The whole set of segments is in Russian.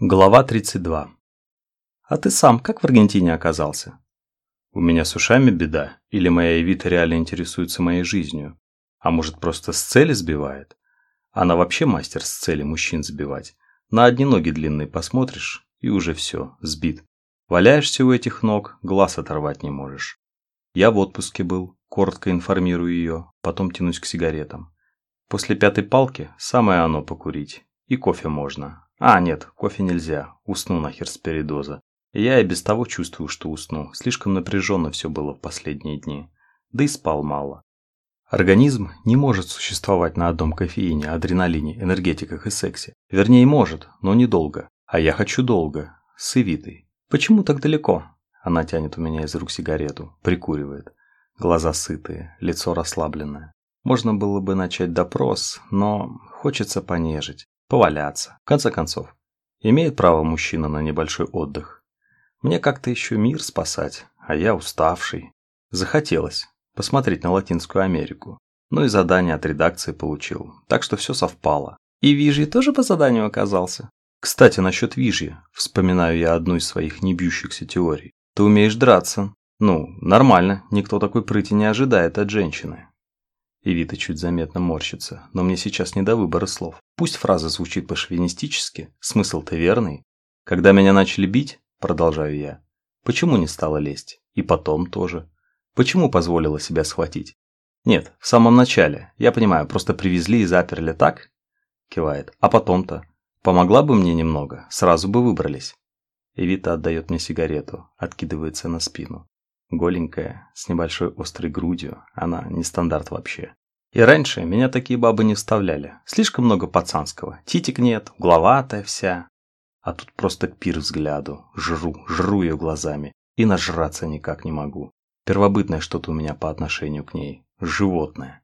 Глава 32. А ты сам как в Аргентине оказался? У меня с ушами беда, или моя Эвита реально интересуется моей жизнью, а может просто с цели сбивает? Она вообще мастер с цели мужчин сбивать. На одни ноги длинные посмотришь, и уже все, сбит. Валяешься у этих ног, глаз оторвать не можешь. Я в отпуске был, коротко информирую ее, потом тянусь к сигаретам. После пятой палки самое оно покурить. И кофе можно, а, нет, кофе нельзя. Усну нахер с передоза. Я и без того чувствую, что усну. Слишком напряженно все было в последние дни. Да и спал мало. Организм не может существовать на одном кофеине, адреналине, энергетиках и сексе. Вернее, может, но недолго. А я хочу долго. С Эвитой. Почему так далеко? Она тянет у меня из рук сигарету, прикуривает. Глаза сытые, лицо расслабленное. Можно было бы начать допрос, но хочется понежить. Поваляться. В конце концов, имеет право мужчина на небольшой отдых. Мне как-то еще мир спасать, а я уставший. Захотелось посмотреть на Латинскую Америку. Ну и задание от редакции получил, так что все совпало. И Вижи тоже по заданию оказался. Кстати, насчет Вижи, вспоминаю я одну из своих небьющихся теорий. Ты умеешь драться. Ну, нормально, никто такой прыти не ожидает от женщины. Эвита чуть заметно морщится, но мне сейчас не до выбора слов. Пусть фраза звучит по-шовинистически, смысл-то верный. Когда меня начали бить, продолжаю я, почему не стала лезть? И потом тоже. Почему позволила себя схватить? Нет, в самом начале, я понимаю, просто привезли и заперли так? Кивает. А потом-то? Помогла бы мне немного, сразу бы выбрались. Эвита отдает мне сигарету, откидывается на спину. Голенькая, с небольшой острой грудью, она не стандарт вообще. И раньше меня такие бабы не вставляли. Слишком много пацанского. Титик нет, угловатая вся. А тут просто пир взгляду. Жру, жру ее глазами. И нажраться никак не могу. Первобытное что-то у меня по отношению к ней. Животное.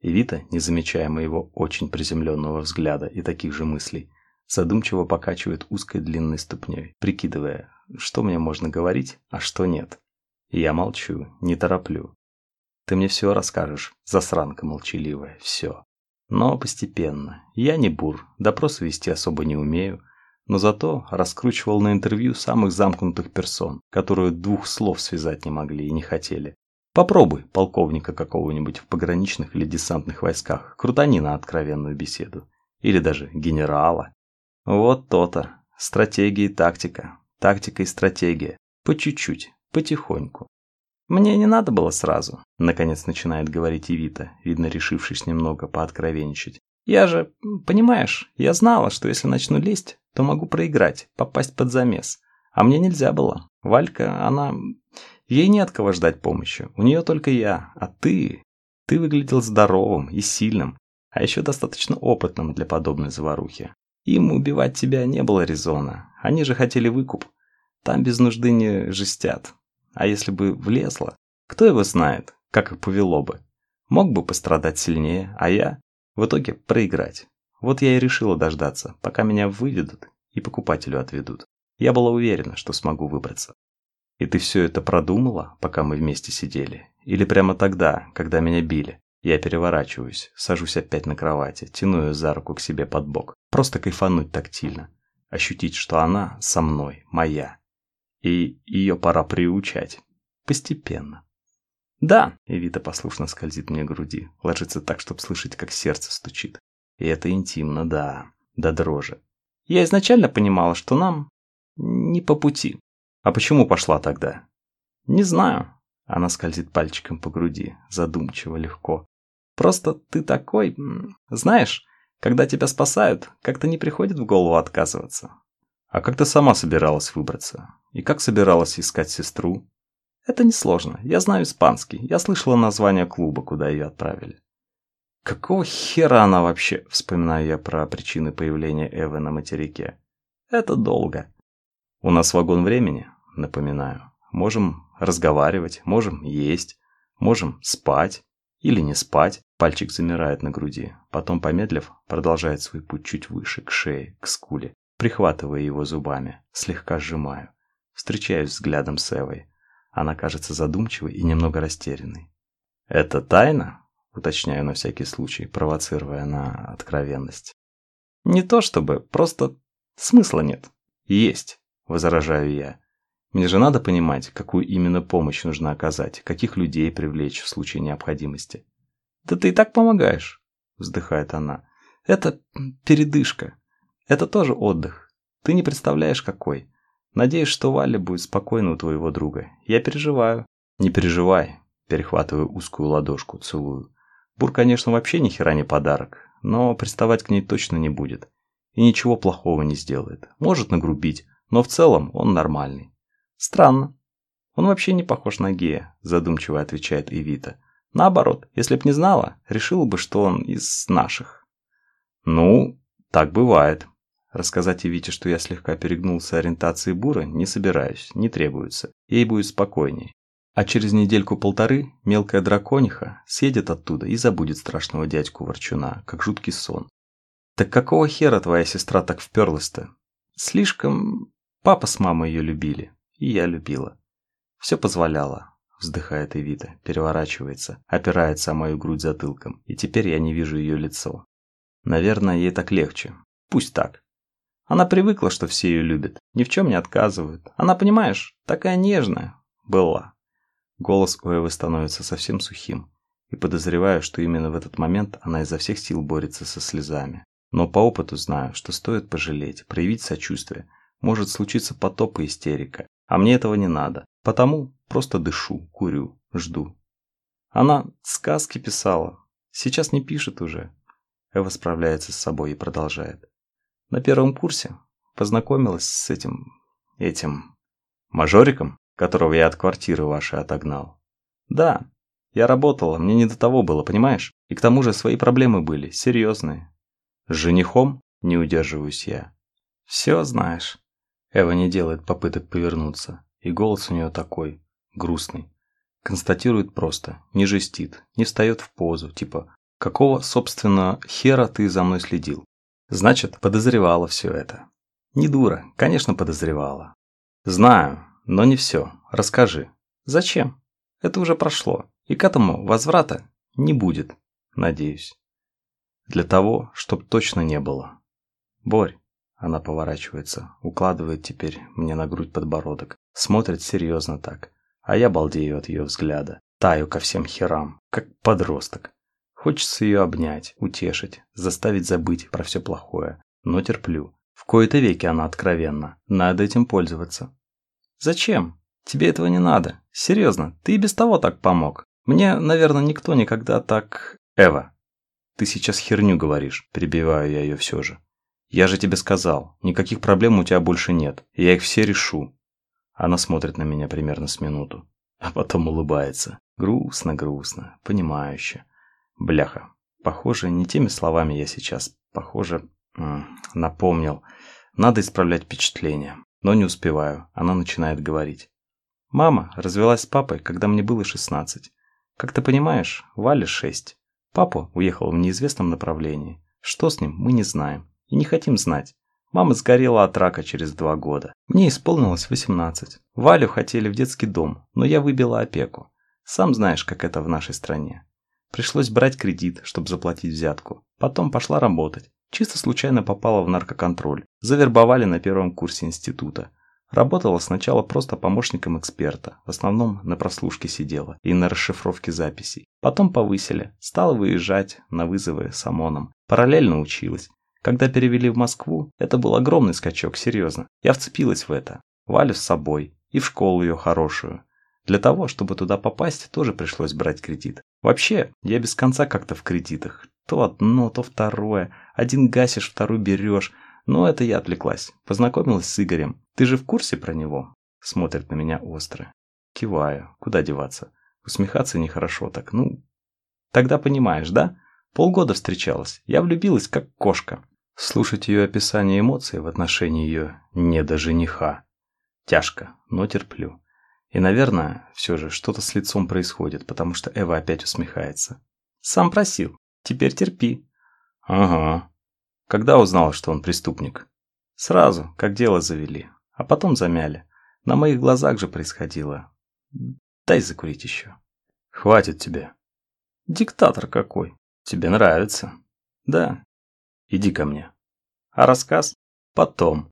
И Вита, не замечая моего очень приземленного взгляда и таких же мыслей, задумчиво покачивает узкой длинной ступней, прикидывая, что мне можно говорить, а что нет. Я молчу, не тороплю. Ты мне все расскажешь, засранка молчаливая, все. Но постепенно. Я не бур, допросы вести особо не умею, но зато раскручивал на интервью самых замкнутых персон, которые двух слов связать не могли и не хотели. Попробуй полковника какого-нибудь в пограничных или десантных войсках, крутани на откровенную беседу. Или даже генерала. Вот то-то. Стратегия и тактика. Тактика и стратегия. По чуть-чуть, Потихоньку. «Мне не надо было сразу», — наконец начинает говорить Ивита, видно решившись немного пооткровенничать. «Я же, понимаешь, я знала, что если начну лезть, то могу проиграть, попасть под замес. А мне нельзя было. Валька, она... Ей не от кого ждать помощи. У нее только я. А ты... Ты выглядел здоровым и сильным, а еще достаточно опытным для подобной заварухи. Им убивать тебя не было резона. Они же хотели выкуп. Там без нужды не жестят. А если бы влезла, кто его знает, как их повело бы. Мог бы пострадать сильнее, а я в итоге проиграть. Вот я и решила дождаться, пока меня выведут и покупателю отведут. Я была уверена, что смогу выбраться. И ты все это продумала, пока мы вместе сидели? Или прямо тогда, когда меня били? Я переворачиваюсь, сажусь опять на кровати, тяну ее за руку к себе под бок. Просто кайфануть тактильно. Ощутить, что она со мной, моя и ее пора приучать. Постепенно. Да, Эвита послушно скользит мне груди, ложится так, чтобы слышать, как сердце стучит. И это интимно, да, до дрожи. Я изначально понимала, что нам не по пути. А почему пошла тогда? Не знаю. Она скользит пальчиком по груди, задумчиво, легко. Просто ты такой, знаешь, когда тебя спасают, как-то не приходит в голову отказываться. А как ты сама собиралась выбраться? И как собиралась искать сестру? Это несложно. Я знаю испанский. Я слышала название клуба, куда ее отправили. Какого хера она вообще? Вспоминаю я про причины появления Эвы на материке. Это долго. У нас вагон времени, напоминаю. Можем разговаривать, можем есть, можем спать или не спать. Пальчик замирает на груди. Потом, помедлив, продолжает свой путь чуть выше, к шее, к скуле прихватывая его зубами, слегка сжимаю. Встречаюсь взглядом с Эвой. Она кажется задумчивой и немного растерянной. «Это тайна?» – уточняю на всякий случай, провоцируя на откровенность. «Не то чтобы, просто смысла нет. Есть, возражаю я. Мне же надо понимать, какую именно помощь нужно оказать, каких людей привлечь в случае необходимости. Да ты и так помогаешь, вздыхает она. Это передышка. Это тоже отдых. Ты не представляешь, какой. Надеюсь, что Валя будет спокойна у твоего друга. Я переживаю. Не переживай. Перехватываю узкую ладошку, целую. Бур, конечно, вообще ни хера не подарок, но приставать к ней точно не будет. И ничего плохого не сделает. Может нагрубить, но в целом он нормальный. Странно. Он вообще не похож на гея, задумчиво отвечает Эвита. Наоборот, если б не знала, решила бы, что он из наших. Ну, так бывает. Рассказать Эвите, что я слегка перегнулся ориентации Бура, не собираюсь, не требуется. Ей будет спокойней. А через недельку-полторы мелкая дракониха съедет оттуда и забудет страшного дядьку Ворчуна, как жуткий сон. Так какого хера твоя сестра так вперлась-то? Слишком папа с мамой ее любили, и я любила. Все позволяло, вздыхает Эвита, переворачивается, опирается о мою грудь затылком, и теперь я не вижу ее лицо. Наверное, ей так легче. Пусть так. Она привыкла, что все ее любят, ни в чем не отказывают. Она, понимаешь, такая нежная была. Голос у Эвы становится совсем сухим, и подозреваю, что именно в этот момент она изо всех сил борется со слезами. Но по опыту знаю, что стоит пожалеть, проявить сочувствие. Может случиться потоп и истерика, а мне этого не надо. Потому просто дышу, курю, жду. Она сказки писала, сейчас не пишет уже, Эва справляется с собой и продолжает. На первом курсе познакомилась с этим... этим... мажориком, которого я от квартиры вашей отогнал. Да, я работала, мне не до того было, понимаешь? И к тому же свои проблемы были, серьезные. С женихом не удерживаюсь я. Все знаешь. Эва не делает попыток повернуться, и голос у нее такой, грустный. Констатирует просто, не жестит, не встает в позу, типа Какого, собственно, хера ты за мной следил? Значит, подозревала все это. Не дура, конечно, подозревала. Знаю, но не все. Расскажи. Зачем? Это уже прошло. И к этому возврата не будет, надеюсь. Для того, чтоб точно не было. Борь. Она поворачивается, укладывает теперь мне на грудь подбородок. Смотрит серьезно так. А я балдею от ее взгляда. Таю ко всем херам, как подросток. Хочется ее обнять, утешить, заставить забыть про все плохое. Но терплю. В кои-то веки она откровенна. Надо этим пользоваться. Зачем? Тебе этого не надо. Серьезно, ты и без того так помог. Мне, наверное, никто никогда так... Эва, ты сейчас херню говоришь, перебиваю я ее все же. Я же тебе сказал, никаких проблем у тебя больше нет. Я их все решу. Она смотрит на меня примерно с минуту, а потом улыбается. Грустно-грустно, понимающе. Бляха. Похоже, не теми словами я сейчас. Похоже, напомнил. Надо исправлять впечатление. Но не успеваю. Она начинает говорить. Мама развелась с папой, когда мне было 16. Как ты понимаешь, Вале 6. Папа уехал в неизвестном направлении. Что с ним, мы не знаем. И не хотим знать. Мама сгорела от рака через два года. Мне исполнилось 18. Валю хотели в детский дом, но я выбила опеку. Сам знаешь, как это в нашей стране. Пришлось брать кредит, чтобы заплатить взятку. Потом пошла работать. Чисто случайно попала в наркоконтроль. Завербовали на первом курсе института. Работала сначала просто помощником эксперта, в основном на прослушке сидела и на расшифровке записей. Потом повысили, стала выезжать на вызовы с ОМОНом. Параллельно училась. Когда перевели в Москву, это был огромный скачок, серьезно. Я вцепилась в это. Валю с собой. И в школу ее хорошую. Для того, чтобы туда попасть, тоже пришлось брать кредит. Вообще, я без конца как-то в кредитах. То одно, то второе. Один гасишь, второй берешь. Но это я отвлеклась. Познакомилась с Игорем. Ты же в курсе про него? Смотрит на меня остро. Киваю. Куда деваться? Усмехаться нехорошо так. Ну, тогда понимаешь, да? Полгода встречалась. Я влюбилась, как кошка. Слушать ее описание эмоций в отношении ее не до жениха. Тяжко, но терплю. И, наверное, все же что-то с лицом происходит, потому что Эва опять усмехается. «Сам просил. Теперь терпи». «Ага. Когда узнала, что он преступник?» «Сразу, как дело завели. А потом замяли. На моих глазах же происходило. Дай закурить еще». «Хватит тебе». «Диктатор какой. Тебе нравится?» «Да». «Иди ко мне». «А рассказ?» «Потом».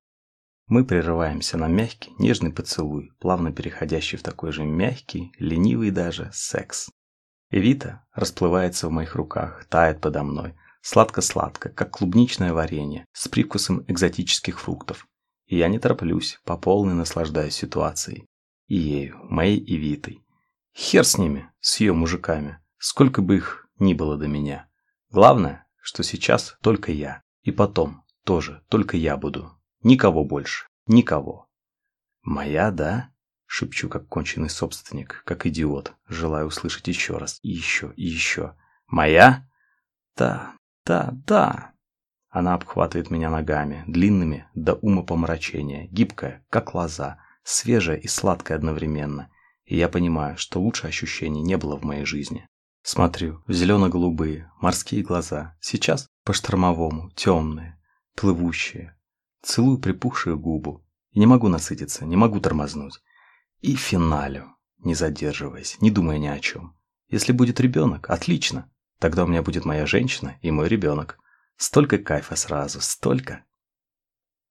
Мы прерываемся на мягкий, нежный поцелуй, плавно переходящий в такой же мягкий, ленивый даже секс. Эвита расплывается в моих руках, тает подо мной, сладко-сладко, как клубничное варенье, с привкусом экзотических фруктов. И я не тороплюсь, по полной наслаждаюсь ситуацией. И ею, моей Эвитой. Хер с ними, с ее мужиками, сколько бы их ни было до меня. Главное, что сейчас только я. И потом тоже только я буду. Никого больше. Никого. Моя, да? Шепчу, как конченый собственник, как идиот, желая услышать еще раз, и еще, и еще. «Моя?» «Да, да, да!» Она обхватывает меня ногами, длинными до ума помрачения, гибкая, как лоза, свежая и сладкая одновременно. И я понимаю, что лучше ощущений не было в моей жизни. Смотрю в зелено-голубые, морские глаза, сейчас по-штормовому, темные, плывущие. Целую припухшую губу. Не могу насытиться, не могу тормознуть. И финалю, не задерживаясь, не думая ни о чем. Если будет ребенок, отлично. Тогда у меня будет моя женщина и мой ребенок. Столько кайфа сразу, столько.